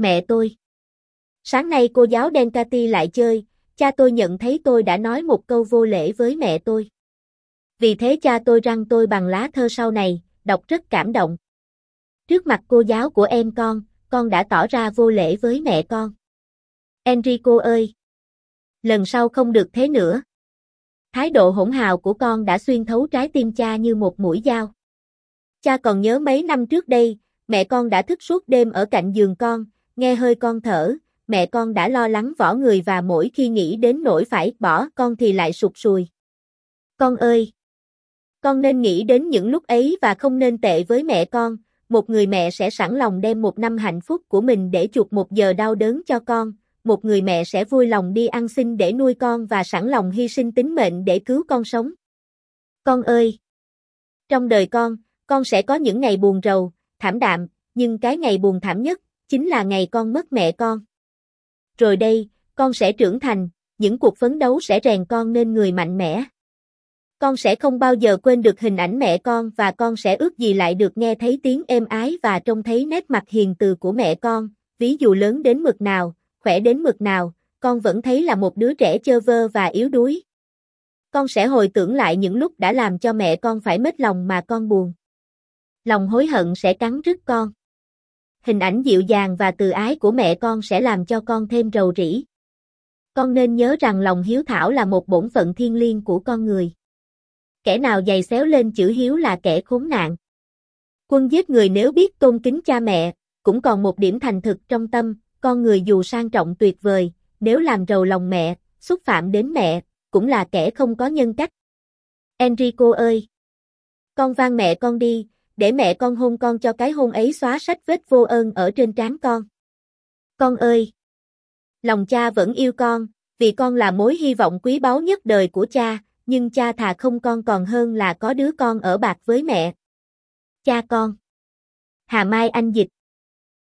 Mẹ tôi. Sáng nay cô giáo Denkati lại chơi, cha tôi nhận thấy tôi đã nói một câu vô lễ với mẹ tôi. Vì thế cha tôi răng tôi bằng lá thơ sau này, đọc rất cảm động. Trước mặt cô giáo của em con, con đã tỏ ra vô lễ với mẹ con. Enrico ơi! Lần sau không được thế nữa. Thái độ hỗn hào của con đã xuyên thấu trái tim cha như một mũi dao. Cha còn nhớ mấy năm trước đây, mẹ con đã thức suốt đêm ở cạnh giường con, nghe hơi con thở, mẹ con đã lo lắng võ người và mỗi khi nghĩ đến nỗi phải bỏ con thì lại sụt sùi. Con ơi! Con nên nghĩ đến những lúc ấy và không nên tệ với mẹ con, một người mẹ sẽ sẵn lòng đem một năm hạnh phúc của mình để chuộc một giờ đau đớn cho con, một người mẹ sẽ vui lòng đi ăn xin để nuôi con và sẵn lòng hy sinh tính mệnh để cứu con sống. Con ơi! Trong đời con, con sẽ có những ngày buồn rầu, thảm đạm, nhưng cái ngày buồn thảm nhất, chính là ngày con mất mẹ con. Rồi đây, con sẽ trưởng thành, những cuộc phấn đấu sẽ rèn con nên người mạnh mẽ. Con sẽ không bao giờ quên được hình ảnh mẹ con và con sẽ ước gì lại được nghe thấy tiếng êm ái và trông thấy nét mặt hiền từ của mẹ con, ví dụ lớn đến mực nào, khỏe đến mực nào, con vẫn thấy là một đứa trẻ chơ vơ và yếu đuối. Con sẽ hồi tưởng lại những lúc đã làm cho mẹ con phải mất lòng mà con buồn. Lòng hối hận sẽ cắn rứt con. Hình ảnh dịu dàng và từ ái của mẹ con sẽ làm cho con thêm rầu rĩ. Con nên nhớ rằng lòng hiếu thảo là một bổn phận thiên liêng của con người. Kẻ nào dày xéo lên chữ hiếu là kẻ khốn nạn. Quân giết người nếu biết tôn kính cha mẹ, cũng còn một điểm thành thực trong tâm, con người dù sang trọng tuyệt vời, nếu làm rầu lòng mẹ, xúc phạm đến mẹ, cũng là kẻ không có nhân cách. Enrico ơi! Con van mẹ con đi, để mẹ con hôn con cho cái hôn ấy xóa sách vết vô ơn ở trên trán con. Con ơi! Lòng cha vẫn yêu con, vì con là mối hy vọng quý báu nhất đời của cha, nhưng cha thà không con còn hơn là có đứa con ở bạc với mẹ. Cha con Hà Mai Anh Dịch